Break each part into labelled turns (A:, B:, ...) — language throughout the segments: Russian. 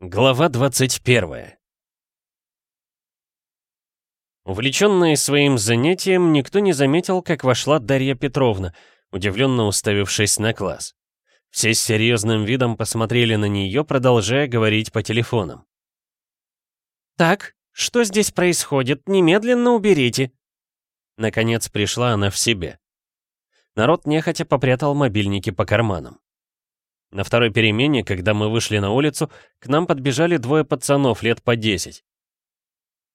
A: Глава 21 Увлеченные своим занятием, никто не заметил, как вошла Дарья Петровна, удивленно уставившись на класс. Все с серьезным видом посмотрели на нее, продолжая говорить по телефонам. «Так, что здесь происходит? Немедленно уберите!» Наконец пришла она в себе. Народ нехотя попрятал мобильники по карманам. На второй перемене, когда мы вышли на улицу, к нам подбежали двое пацанов лет по 10.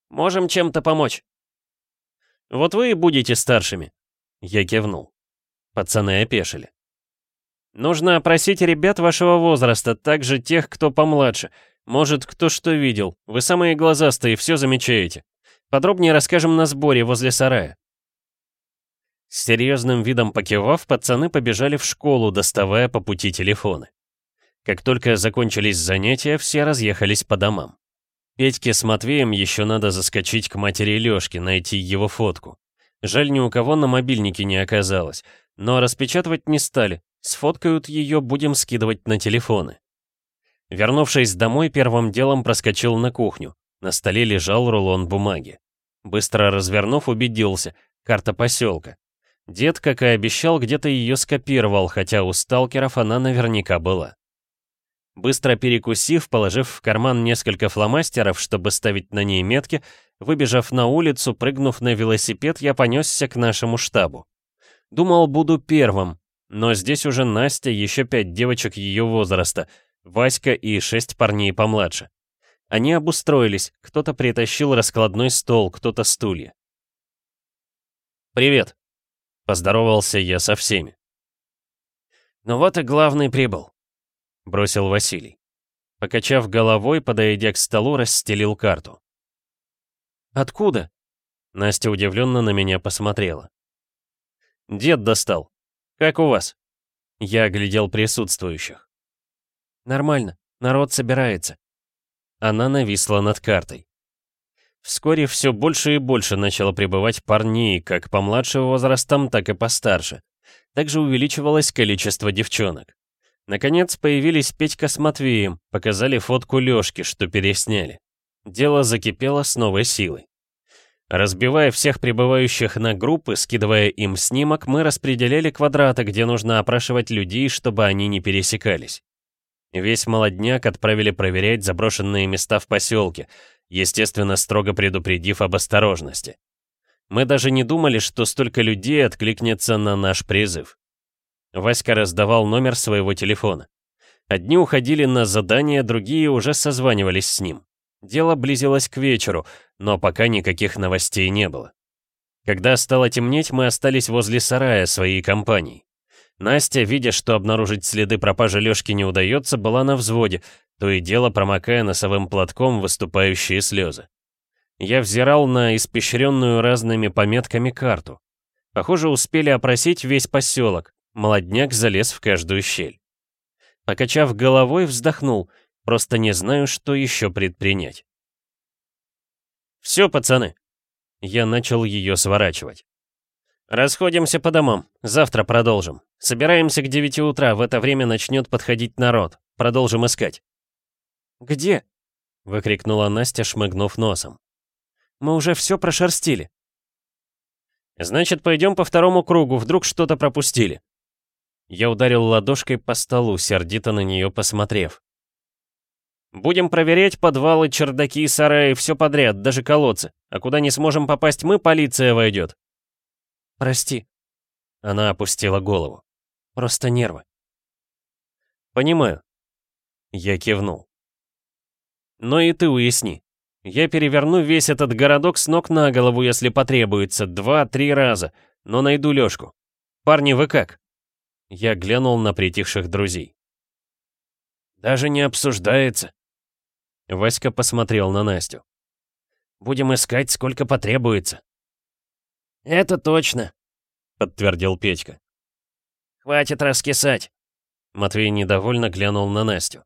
A: «Можем чем-то помочь?» «Вот вы и будете старшими», — я кивнул. Пацаны опешили. «Нужно опросить ребят вашего возраста, также тех, кто помладше. Может, кто что видел. Вы самые глазастые, все замечаете. Подробнее расскажем на сборе возле сарая». С серьезным видом покивав, пацаны побежали в школу, доставая по пути телефоны. Как только закончились занятия, все разъехались по домам. Петьке с Матвеем еще надо заскочить к матери Лёшки, найти его фотку. Жаль, ни у кого на мобильнике не оказалось, но распечатывать не стали, сфоткают ее, будем скидывать на телефоны. Вернувшись домой, первым делом проскочил на кухню. На столе лежал рулон бумаги. Быстро развернув, убедился, карта поселка. Дед, как и обещал, где-то ее скопировал, хотя у сталкеров она наверняка была. Быстро перекусив, положив в карман несколько фломастеров, чтобы ставить на ней метки, выбежав на улицу, прыгнув на велосипед, я понесся к нашему штабу. Думал, буду первым, но здесь уже Настя, еще пять девочек ее возраста, Васька и шесть парней помладше. Они обустроились, кто-то притащил раскладной стол, кто-то стулья. «Привет», Поздоровался я со всеми. «Ну вот и главный прибыл», — бросил Василий. Покачав головой, подойдя к столу, расстелил карту. «Откуда?» Настя удивленно на меня посмотрела. «Дед достал. Как у вас?» Я оглядел присутствующих. «Нормально, народ собирается». Она нависла над картой. Вскоре все больше и больше начало прибывать парней, как по младшим возрастам, так и постарше. Также увеличивалось количество девчонок. Наконец появились Петька с Матвеем, показали фотку Лёшки, что пересняли. Дело закипело с новой силой. Разбивая всех прибывающих на группы, скидывая им снимок, мы распределяли квадраты, где нужно опрашивать людей, чтобы они не пересекались. Весь молодняк отправили проверять заброшенные места в поселке, естественно, строго предупредив об осторожности. Мы даже не думали, что столько людей откликнется на наш призыв. Васька раздавал номер своего телефона. Одни уходили на задание, другие уже созванивались с ним. Дело близилось к вечеру, но пока никаких новостей не было. Когда стало темнеть, мы остались возле сарая своей компании. Настя, видя, что обнаружить следы пропажи Лёшки не удается, была на взводе, то и дело промокая носовым платком выступающие слезы. Я взирал на испещренную разными пометками карту. Похоже, успели опросить весь поселок. Молодняк залез в каждую щель. Покачав головой, вздохнул. Просто не знаю, что еще предпринять. «Все, пацаны!» Я начал ее сворачивать. «Расходимся по домам. Завтра продолжим. Собираемся к 9 утра. В это время начнет подходить народ. Продолжим искать». «Где?» — выкрикнула Настя, шмыгнув носом. «Мы уже все прошерстили». «Значит, пойдем по второму кругу, вдруг что-то пропустили». Я ударил ладошкой по столу, сердито на нее посмотрев. «Будем проверять подвалы, чердаки, сараи, все подряд, даже колодцы. А куда не сможем попасть мы, полиция войдет». «Прости». Она опустила голову. «Просто нервы». «Понимаю». Я кивнул. Но и ты уясни. Я переверну весь этот городок с ног на голову, если потребуется, два-три раза, но найду Лёшку. Парни, вы как?» Я глянул на притихших друзей. «Даже не обсуждается». Васька посмотрел на Настю. «Будем искать, сколько потребуется». «Это точно», — подтвердил Петька. «Хватит раскисать». Матвей недовольно глянул на Настю.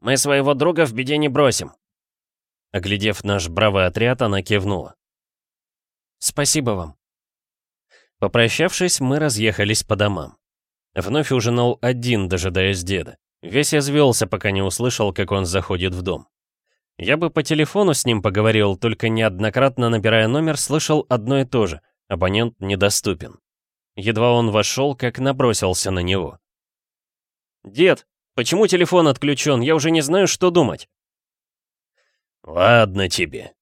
A: Мы своего друга в беде не бросим». Оглядев наш бравый отряд, она кивнула. «Спасибо вам». Попрощавшись, мы разъехались по домам. Вновь ужинал один, дожидаясь деда. Весь извелся, пока не услышал, как он заходит в дом. Я бы по телефону с ним поговорил, только неоднократно набирая номер, слышал одно и то же — абонент недоступен. Едва он вошел, как набросился на него. «Дед, почему телефон отключен? Я уже не знаю, что думать».
B: «Ладно тебе».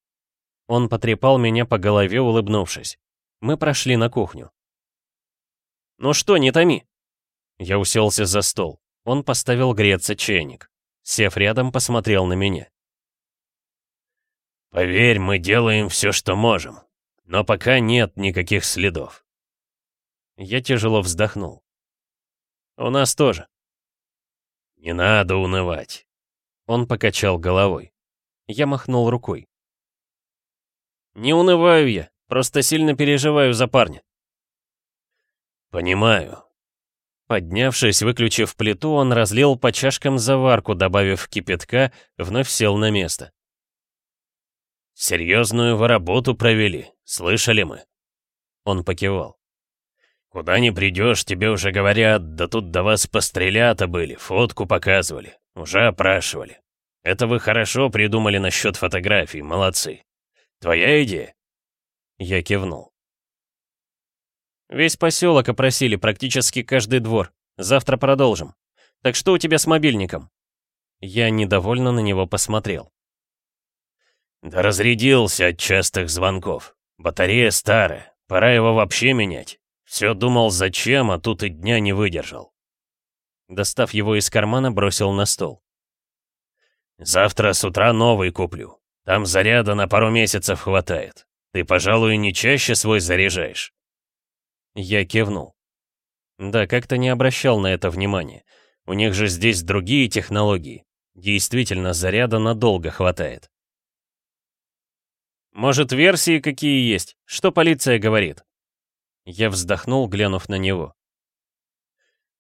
A: Он потрепал меня по голове, улыбнувшись. Мы прошли на кухню. «Ну что, не томи». Я уселся за стол. Он поставил греться чайник. Сев рядом, посмотрел на меня.
B: «Поверь, мы делаем все, что можем. Но пока нет никаких следов».
A: Я тяжело вздохнул. «У нас тоже».
B: «Не надо унывать».
A: Он покачал головой. Я махнул рукой. «Не унываю я, просто сильно переживаю за парня».
B: «Понимаю».
A: Поднявшись, выключив плиту, он разлил по чашкам заварку, добавив кипятка, вновь сел на место.
B: «Серьезную вы работу провели, слышали мы?» Он покивал. «Куда ни придешь, тебе уже говорят, да тут до вас пострелята были, фотку показывали, уже опрашивали. Это вы хорошо придумали насчет фотографий, молодцы. Твоя идея?»
A: Я кивнул. Весь поселок опросили, практически каждый двор. Завтра продолжим. Так что у тебя с мобильником? Я недовольно на него посмотрел.
B: Да разрядился от частых звонков. Батарея старая, пора его вообще менять. Все думал, зачем, а тут и дня не выдержал.
A: Достав его из кармана, бросил на стол.
B: Завтра с утра новый куплю. Там заряда на пару месяцев хватает. Ты, пожалуй, не чаще свой заряжаешь.
A: Я кивнул. Да, как-то не обращал на это внимания. У них же здесь другие технологии. Действительно, заряда надолго хватает. Может, версии какие есть? Что полиция говорит? Я вздохнул, глянув на него.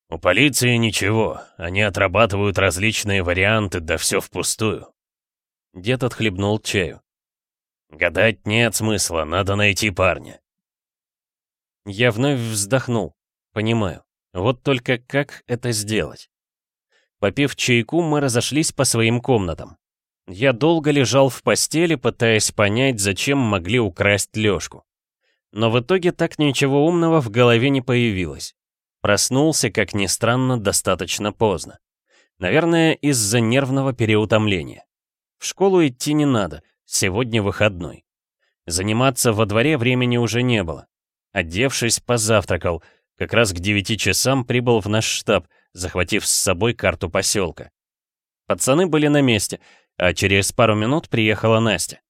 B: «У полиции ничего, они отрабатывают различные варианты, да все впустую».
A: Дед отхлебнул чаю.
B: «Гадать нет смысла, надо найти парня».
A: Я вновь вздохнул. Понимаю. Вот только как это сделать? Попив чайку, мы разошлись по своим комнатам. Я долго лежал в постели, пытаясь понять, зачем могли украсть Лёшку. Но в итоге так ничего умного в голове не появилось. Проснулся, как ни странно, достаточно поздно. Наверное, из-за нервного переутомления. В школу идти не надо, сегодня выходной. Заниматься во дворе времени уже не было. Одевшись, позавтракал. Как раз к девяти часам прибыл в наш штаб, захватив с собой карту поселка. Пацаны были на месте, а через пару минут приехала Настя.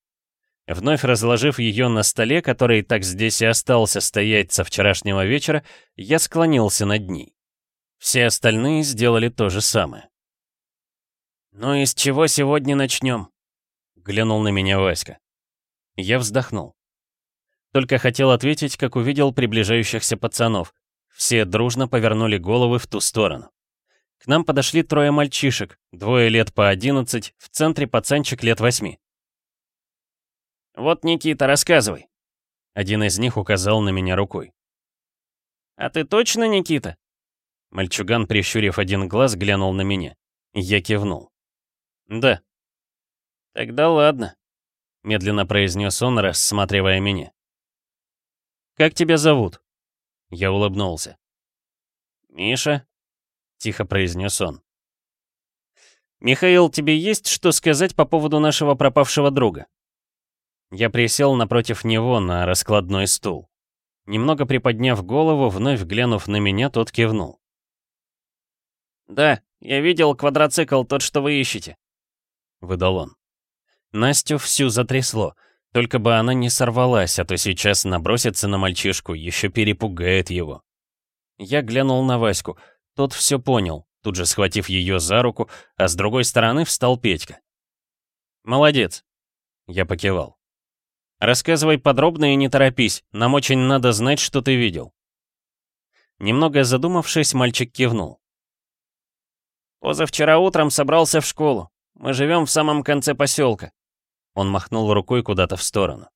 A: Вновь разложив ее на столе, который так здесь и остался стоять со вчерашнего вечера, я склонился над ней. Все остальные сделали то же самое. «Ну и с чего сегодня начнем?» — глянул на меня Васька. Я вздохнул. Только хотел ответить, как увидел приближающихся пацанов. Все дружно повернули головы в ту сторону. К нам подошли трое мальчишек, двое лет по одиннадцать, в центре пацанчик лет восьми. «Вот, Никита, рассказывай». Один из них указал на меня рукой. «А ты точно Никита?» Мальчуган, прищурив один глаз, глянул на меня. Я кивнул. «Да». «Тогда ладно», — медленно произнес он, рассматривая меня. «Как тебя зовут?» Я улыбнулся. «Миша», — тихо произнес он. «Михаил, тебе есть что сказать по поводу нашего пропавшего друга?» Я присел напротив него на раскладной стул. Немного приподняв голову, вновь глянув на меня, тот кивнул. «Да, я видел квадроцикл, тот, что вы ищете», — выдал он. Настю всю затрясло — только бы она не сорвалась, а то сейчас набросится на мальчишку, еще перепугает его. Я глянул на Ваську. Тот все понял, тут же схватив ее за руку, а с другой стороны встал Петька. «Молодец», — я покивал. «Рассказывай подробно и не торопись, нам очень надо знать, что ты видел». Немного задумавшись, мальчик кивнул. «Позавчера утром собрался в школу. Мы живем в самом конце поселка. Он махнул рукой куда-то в сторону.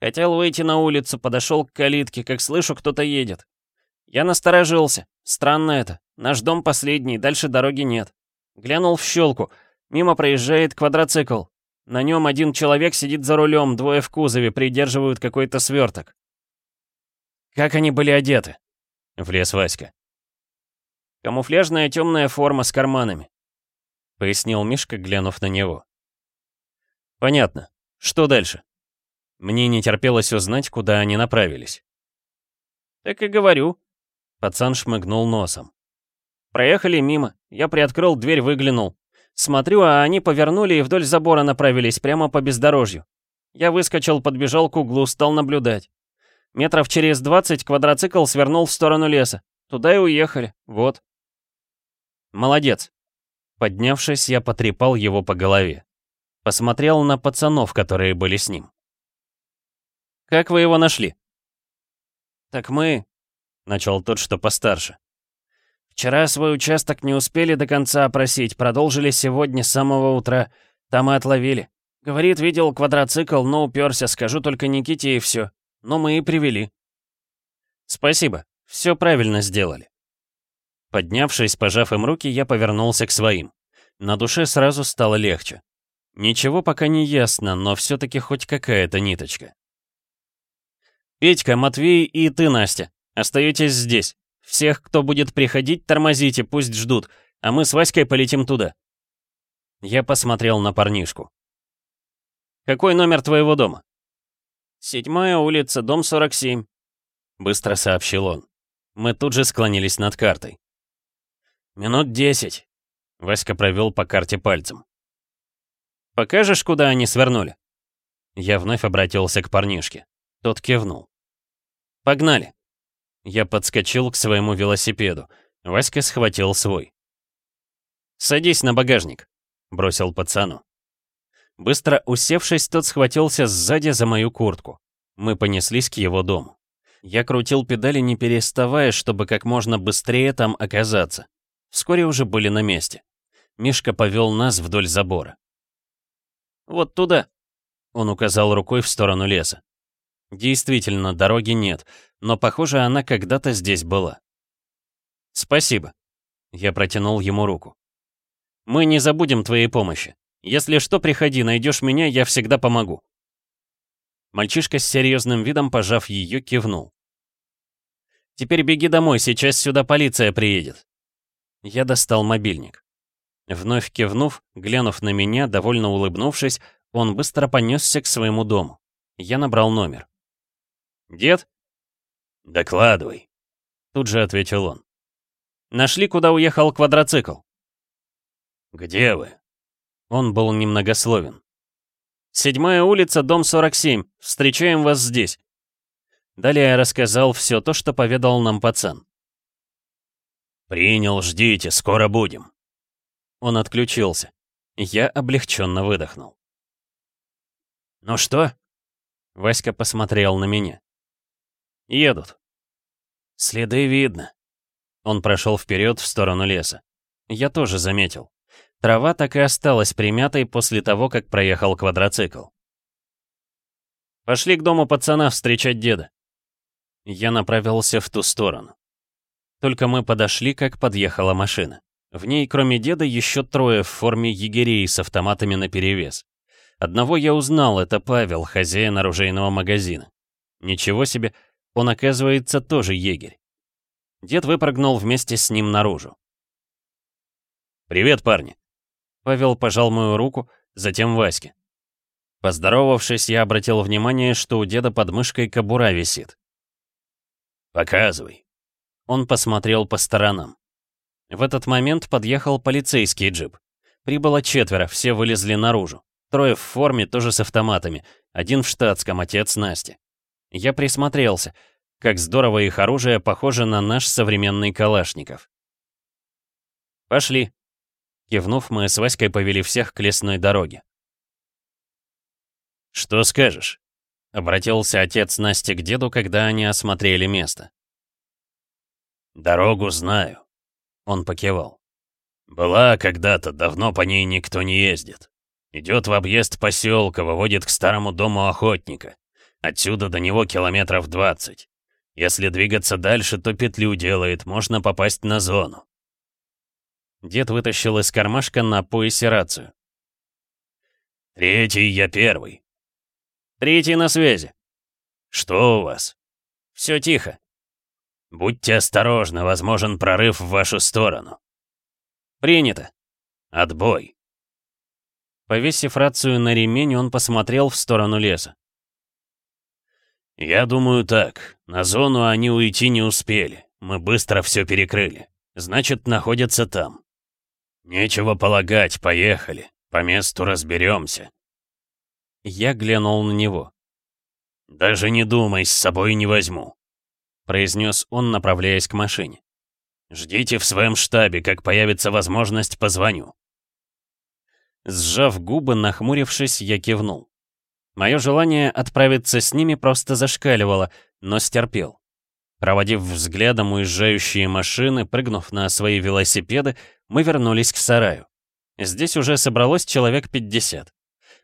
A: Хотел выйти на улицу, подошел к калитке, как слышу, кто-то едет. Я насторожился. Странно это. Наш дом последний, дальше дороги нет.
C: Глянул в щелку. Мимо проезжает квадроцикл. На нем один человек сидит за рулем, двое в кузове, придерживают какой-то сверток. «Как они были одеты?» — влез Васька. «Камуфляжная темная форма с карманами», — пояснил Мишка, глянув на него. «Понятно. Что дальше?» Мне не терпелось узнать, куда они направились. «Так и говорю», — пацан шмыгнул носом. «Проехали мимо. Я приоткрыл дверь, выглянул. Смотрю, а они повернули и вдоль забора направились, прямо по бездорожью. Я выскочил, подбежал к углу, стал наблюдать. Метров через двадцать квадроцикл свернул в сторону леса. Туда и уехали. Вот. Молодец. Поднявшись, я потрепал его по голове. Посмотрел на пацанов, которые были с ним. «Как вы его нашли?» «Так мы...» — начал тот, что постарше. «Вчера свой участок не успели до конца опросить, продолжили сегодня с самого утра. Там и отловили. Говорит, видел квадроцикл, но уперся, скажу только Никите и все. Но мы и привели». «Спасибо, все правильно сделали». Поднявшись, пожав им руки, я повернулся к своим. На душе сразу стало легче. Ничего пока не ясно, но все-таки хоть какая-то ниточка. «Петька, Матвей и ты, Настя, остаетесь здесь. Всех, кто будет приходить, тормозите, пусть ждут, а мы с Васькой полетим туда». Я посмотрел на парнишку. «Какой номер твоего дома?» «Седьмая улица, дом 47», — быстро сообщил он. Мы тут же склонились над картой. «Минут десять», — Васька провел по карте пальцем. «Покажешь, куда они свернули?» Я вновь обратился к парнишке. Тот кивнул. «Погнали!» Я подскочил к своему велосипеду. Васька схватил свой. «Садись на багажник», — бросил пацану. Быстро усевшись, тот схватился сзади за мою куртку. Мы понеслись к его дому. Я крутил педали, не переставая, чтобы как можно быстрее там оказаться. Вскоре уже были на месте. Мишка повел нас вдоль забора. «Вот туда», — он указал рукой в сторону леса. Действительно, дороги нет, но, похоже, она когда-то здесь была. «Спасибо». Я протянул ему руку. «Мы не забудем твоей помощи. Если что, приходи, найдешь меня, я всегда помогу». Мальчишка с серьезным видом, пожав ее, кивнул. «Теперь беги домой, сейчас сюда полиция приедет». Я достал мобильник. Вновь кивнув, глянув на меня, довольно улыбнувшись, он быстро понесся к своему дому. Я набрал номер. «Дед?»
B: «Докладывай», —
C: тут же ответил он. «Нашли, куда уехал квадроцикл».
B: «Где вы?»
C: Он был немногословен. «Седьмая улица, дом 47. Встречаем вас здесь». Далее я рассказал все то, что поведал нам пацан.
B: «Принял, ждите, скоро будем».
C: Он отключился. Я облегченно выдохнул. «Ну что?» Васька посмотрел на меня. «Едут». «Следы видно». Он прошел вперед в сторону леса. Я тоже заметил. Трава так и осталась примятой после того, как проехал квадроцикл. «Пошли к дому пацана встречать деда». Я направился в ту сторону. Только мы подошли, как подъехала машина. В ней, кроме деда, еще трое в форме егерей с автоматами наперевес. Одного я узнал, это Павел, хозяин оружейного магазина. Ничего себе, он, оказывается, тоже егерь. Дед выпрыгнул вместе с ним наружу.
B: «Привет, парни!»
C: Павел пожал мою руку, затем Ваське. Поздоровавшись, я обратил внимание, что у деда под мышкой кобура висит.
B: «Показывай».
C: Он посмотрел по сторонам. В этот момент подъехал полицейский джип. Прибыло четверо, все вылезли наружу. Трое в форме, тоже с автоматами. Один в штатском, отец Насти. Я присмотрелся. Как здорово их оружие похоже на наш современный Калашников. «Пошли». Кивнув, мы с Васькой повели всех к лесной дороге.
B: «Что скажешь?»
C: — обратился отец Насти к деду, когда они осмотрели место.
B: «Дорогу знаю», — он покивал. «Была когда-то, давно по ней никто не ездит. Идет в объезд поселка, выводит к старому дому охотника. Отсюда до него километров 20. Если двигаться дальше, то петлю делает, можно попасть на зону.
A: Дед вытащил из кармашка на поясе рацию.
B: «Третий, я первый».
A: «Третий на связи».
B: «Что у вас?»
A: «Все тихо».
B: «Будьте осторожны, возможен прорыв в вашу сторону».
A: «Принято».
B: «Отбой».
A: Повесив рацию на ремень, он посмотрел в сторону леса.
B: «Я думаю так. На зону они уйти не успели. Мы быстро все перекрыли. Значит, находятся там. Нечего полагать, поехали. По месту разберемся.
A: Я глянул на него.
B: «Даже не думай, с собой не возьму», — произнес он, направляясь к машине. «Ждите в своем штабе, как появится возможность, позвоню».
A: Сжав губы, нахмурившись, я кивнул. Мое желание отправиться с ними просто зашкаливало, но стерпел. Проводив взглядом уезжающие машины, прыгнув на свои велосипеды, мы вернулись к сараю. Здесь уже собралось человек 50.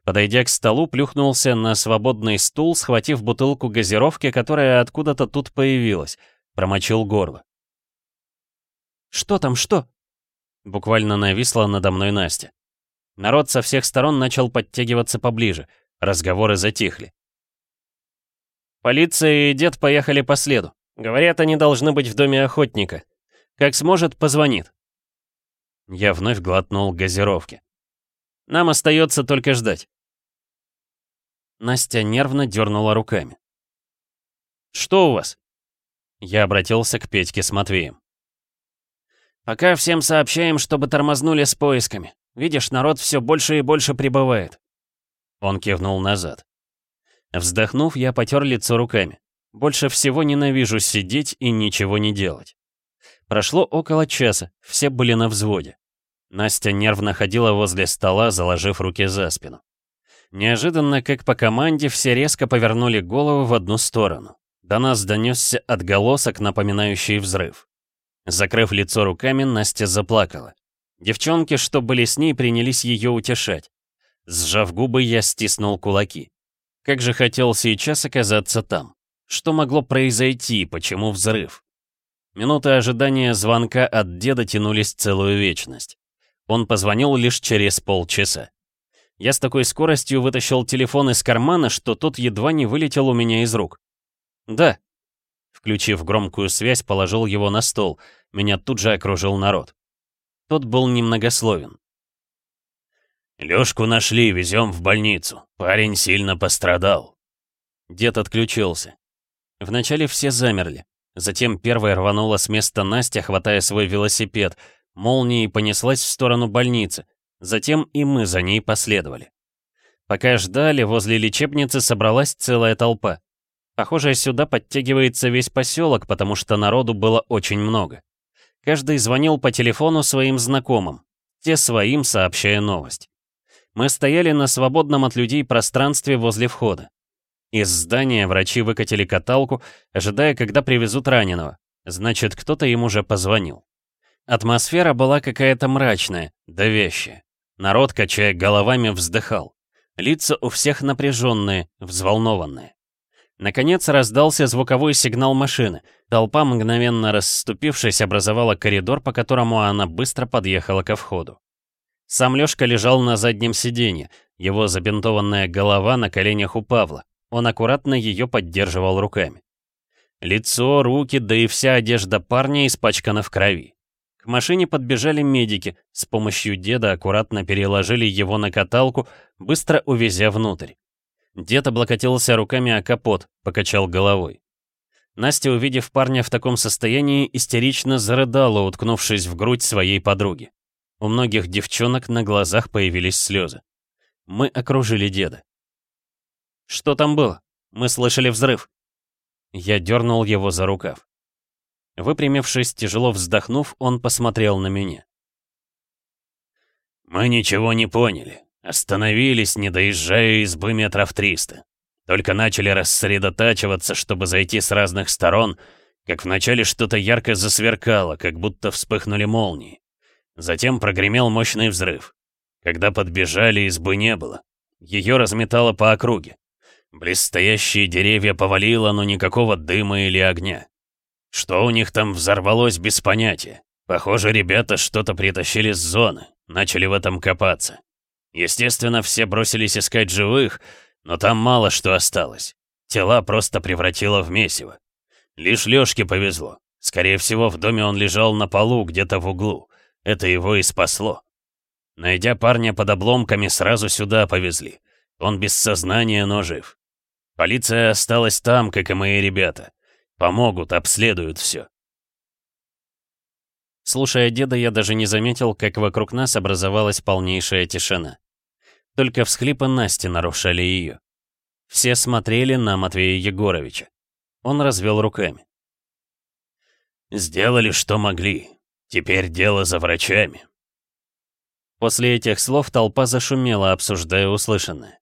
A: Подойдя к столу, плюхнулся на свободный стул, схватив бутылку газировки, которая откуда-то тут появилась. Промочил горло. «Что там, что?» Буквально нависла надо мной Настя. Народ со всех сторон начал подтягиваться поближе. Разговоры затихли. Полиция и дед поехали по следу. Говорят, они должны быть в доме охотника. Как сможет, позвонит. Я вновь глотнул газировки. Нам остается только ждать. Настя нервно дернула руками. «Что у вас?» Я обратился к Петьке с Матвеем. «Пока всем сообщаем, чтобы тормознули с поисками. Видишь, народ все больше и больше прибывает». Он кивнул назад. Вздохнув, я потер лицо руками. Больше всего ненавижу сидеть и ничего не делать. Прошло около часа, все были на взводе. Настя нервно ходила возле стола, заложив руки за спину. Неожиданно, как по команде, все резко повернули головы в одну сторону. До нас донесся отголосок, напоминающий взрыв. Закрыв лицо руками, Настя заплакала. Девчонки, что были с ней, принялись ее утешать. Сжав губы, я стиснул кулаки. Как же хотел сейчас оказаться там. Что могло произойти, почему взрыв? Минуты ожидания звонка от деда тянулись целую вечность. Он позвонил лишь через полчаса. Я с такой скоростью вытащил телефон из кармана, что тот едва не вылетел у меня из рук. «Да». Включив громкую связь, положил его на стол. Меня тут же окружил народ. Тот был немногословен.
B: «Лёшку нашли, везем в больницу. Парень сильно пострадал».
A: Дед отключился. Вначале все замерли. Затем первая рванула с места Настя, хватая свой велосипед. Молнией понеслась в сторону больницы. Затем и мы за ней последовали. Пока ждали, возле лечебницы собралась целая толпа. Похоже, сюда подтягивается весь поселок, потому что народу было очень много. Каждый звонил по телефону своим знакомым, те своим сообщая новость. Мы стояли на свободном от людей пространстве возле входа. Из здания врачи выкатили каталку, ожидая, когда привезут раненого. Значит, кто-то им уже позвонил. Атмосфера была какая-то мрачная, давящая. Народ, качая головами, вздыхал. Лица у всех напряженные, взволнованные. Наконец раздался звуковой сигнал машины. Толпа, мгновенно расступившись, образовала коридор, по которому она быстро подъехала ко входу. Сам Лёшка лежал на заднем сиденье, его забинтованная голова на коленях у Павла. Он аккуратно ее поддерживал руками. Лицо, руки, да и вся одежда парня испачкана в крови. К машине подбежали медики, с помощью деда аккуратно переложили его на каталку, быстро увезя внутрь. Дед облокотился руками о капот, покачал головой. Настя, увидев парня в таком состоянии, истерично зарыдала, уткнувшись в грудь своей подруги. У многих девчонок на глазах появились слезы. Мы окружили деда. «Что там было? Мы слышали взрыв». Я дернул его за рукав. Выпрямившись, тяжело вздохнув, он посмотрел на меня.
B: «Мы ничего не поняли. Остановились, не доезжая избы метров триста. Только начали рассредотачиваться, чтобы зайти с разных сторон, как вначале что-то ярко засверкало, как будто вспыхнули молнии. Затем прогремел мощный взрыв. Когда подбежали, избы не было. Ее разметало по округе. Близстоящие деревья повалило, но никакого дыма или огня. Что у них там взорвалось, без понятия. Похоже, ребята что-то притащили с зоны, начали в этом копаться. Естественно, все бросились искать живых, но там мало что осталось. Тела просто превратило в месиво. Лишь Лёшке повезло. Скорее всего, в доме он лежал на полу, где-то в углу. Это его и спасло. Найдя парня под обломками, сразу сюда повезли. Он без сознания, но жив. Полиция осталась там, как и мои ребята. Помогут, обследуют все.
A: Слушая деда, я даже не заметил, как вокруг нас образовалась полнейшая тишина. Только всхлипы Насти нарушали ее. Все смотрели на Матвея Егоровича. Он развел руками.
B: «Сделали, что могли. Теперь дело за врачами».
A: После этих слов толпа зашумела, обсуждая услышанное.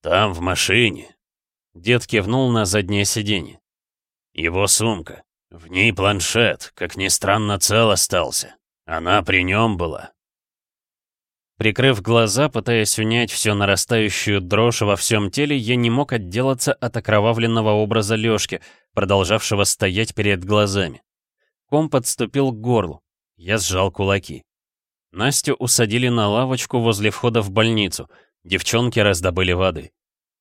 B: «Там, в машине».
A: Дед кивнул на заднее сиденье.
B: «Его сумка. В ней планшет, как ни странно, цел остался. Она при нем была.
A: Прикрыв глаза, пытаясь унять всю нарастающую дрожь во всем теле, я не мог отделаться от окровавленного образа Лёшки, продолжавшего стоять перед глазами. Ком подступил к горлу. Я сжал кулаки. Настю усадили на лавочку возле входа в больницу. Девчонки раздобыли воды.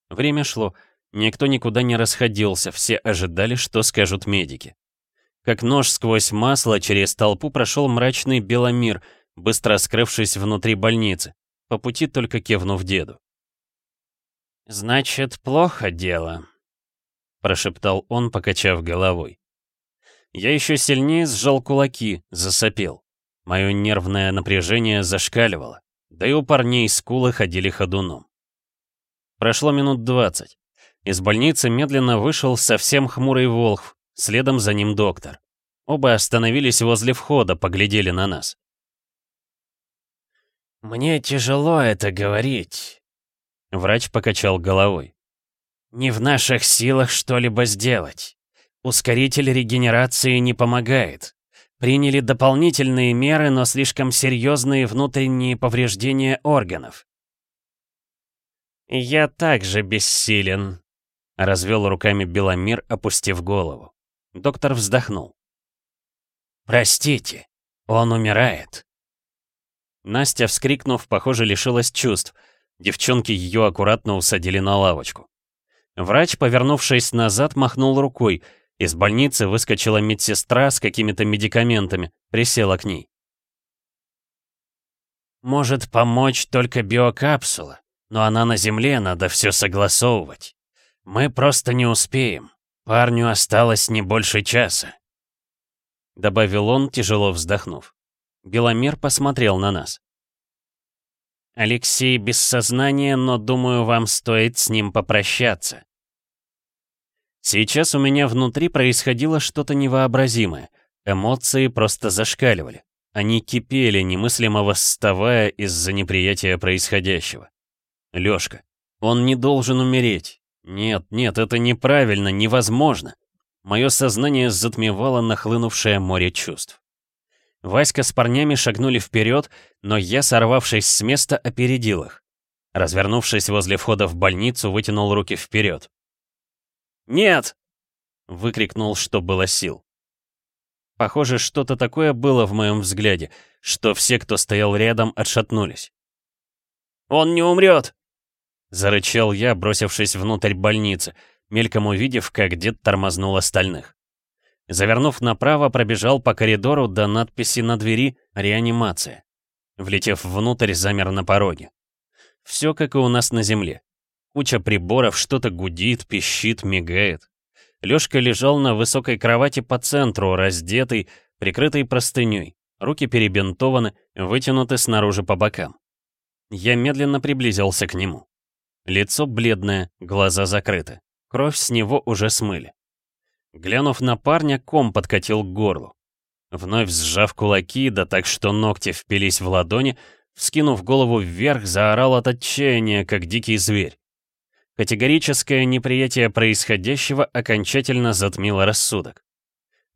A: Время шло. Никто никуда не расходился, все ожидали, что скажут медики. Как нож сквозь масло через толпу прошел мрачный Беломир, быстро скрывшись внутри больницы, по пути только кивнув деду. «Значит, плохо дело», — прошептал он, покачав головой. Я еще сильнее сжал кулаки, засопел. Мое нервное напряжение зашкаливало, да и у парней скулы ходили ходуном. Прошло минут двадцать. Из больницы медленно вышел совсем хмурый Волхв, Следом за ним доктор. Оба остановились возле входа, поглядели на нас.
C: «Мне тяжело это говорить», — врач покачал головой. «Не в наших силах что-либо сделать. Ускоритель регенерации не помогает. Приняли дополнительные меры, но слишком серьезные внутренние повреждения органов». «Я также бессилен», — развел руками Беломир, опустив голову. Доктор вздохнул. «Простите, он умирает». Настя, вскрикнув, похоже, лишилась чувств. Девчонки ее аккуратно усадили на лавочку. Врач, повернувшись назад, махнул рукой. Из больницы выскочила медсестра с какими-то медикаментами, присела к ней. «Может помочь только биокапсула, но она на Земле, надо все согласовывать. Мы просто не успеем». «Парню осталось не больше часа», — добавил он, тяжело вздохнув. Беломир посмотрел на нас. «Алексей без сознания, но, думаю, вам стоит с ним попрощаться». Сейчас у меня внутри происходило что-то невообразимое. Эмоции просто зашкаливали. Они кипели, немыслимо восставая из-за неприятия происходящего. Лёшка. Он не должен умереть. Нет, нет, это неправильно, невозможно. Мое сознание затмевало нахлынувшее море чувств. Васька с парнями шагнули вперед, но я, сорвавшись с места, опередил их. Развернувшись возле входа в больницу, вытянул руки вперед. «Нет!» — выкрикнул, что было сил. Похоже, что-то такое было в моем взгляде, что все, кто стоял рядом, отшатнулись. «Он не умрет!» Зарычал я, бросившись внутрь больницы, мельком увидев, как дед тормознул остальных. Завернув направо, пробежал по коридору до надписи на двери «Реанимация». Влетев внутрь, замер на пороге. Все как и у нас на земле. Куча приборов, что-то гудит, пищит, мигает. Лёшка лежал на высокой кровати по центру, раздетый, прикрытый простыней. Руки перебинтованы, вытянуты снаружи по бокам. Я медленно приблизился к нему. Лицо бледное, глаза закрыты. Кровь с него уже смыли. Глянув на парня, ком подкатил к горлу. Вновь сжав кулаки, да так что ногти впились в ладони, вскинув голову вверх, заорал от отчаяния, как дикий зверь. Категорическое неприятие происходящего окончательно затмило рассудок.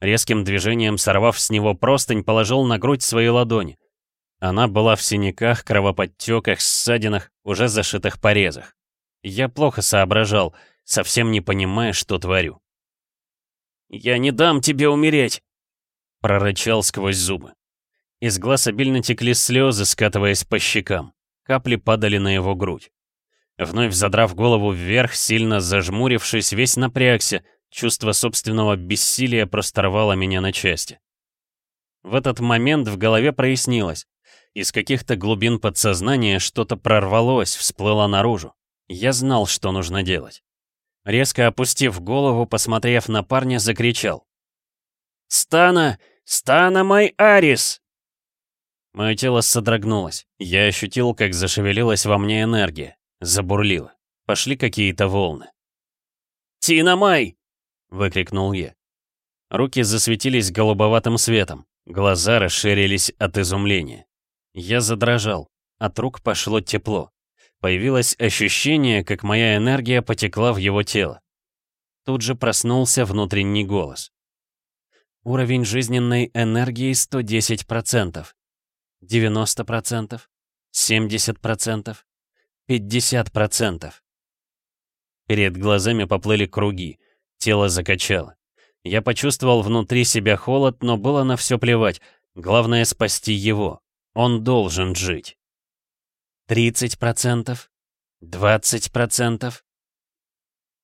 C: Резким движением сорвав с него простынь, положил на грудь свои ладони. Она была в синяках, кровоподтеках, ссадинах, уже зашитых порезах. Я плохо соображал, совсем не понимая, что творю. «Я не дам тебе умереть!»
A: Прорычал сквозь зубы. Из глаз обильно текли слезы, скатываясь по щекам. Капли падали на его грудь. Вновь задрав голову вверх, сильно зажмурившись, весь напрягся, чувство собственного бессилия просторвало меня на части. В этот момент в голове прояснилось. Из каких-то глубин подсознания что-то прорвалось, всплыло наружу. Я знал, что нужно делать. Резко опустив голову, посмотрев на парня, закричал. «Стана! Стана, мой Арис!» Мое тело содрогнулось. Я ощутил, как зашевелилась во мне энергия. Забурлила. Пошли какие-то волны. «Тина Май!» — выкрикнул я. Руки засветились голубоватым светом. Глаза расширились от изумления. Я задрожал. От рук пошло тепло. Появилось ощущение, как моя энергия потекла в его тело. Тут же проснулся внутренний голос. Уровень жизненной энергии 110%. 90%. 70%. 50%. Перед глазами поплыли круги, тело закачало. Я почувствовал внутри себя холод, но было на все плевать. Главное спасти его. Он должен жить. 30%. 20%.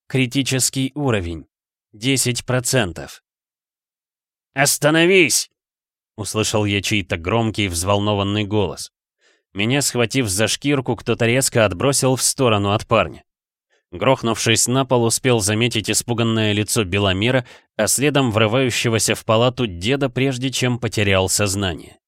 A: Критический уровень. 10%. «Остановись!» — услышал я чей-то громкий взволнованный голос. Меня, схватив за шкирку, кто-то резко отбросил в сторону от парня. Грохнувшись на пол, успел заметить испуганное лицо Беломира, а следом врывающегося в палату деда, прежде чем потерял сознание.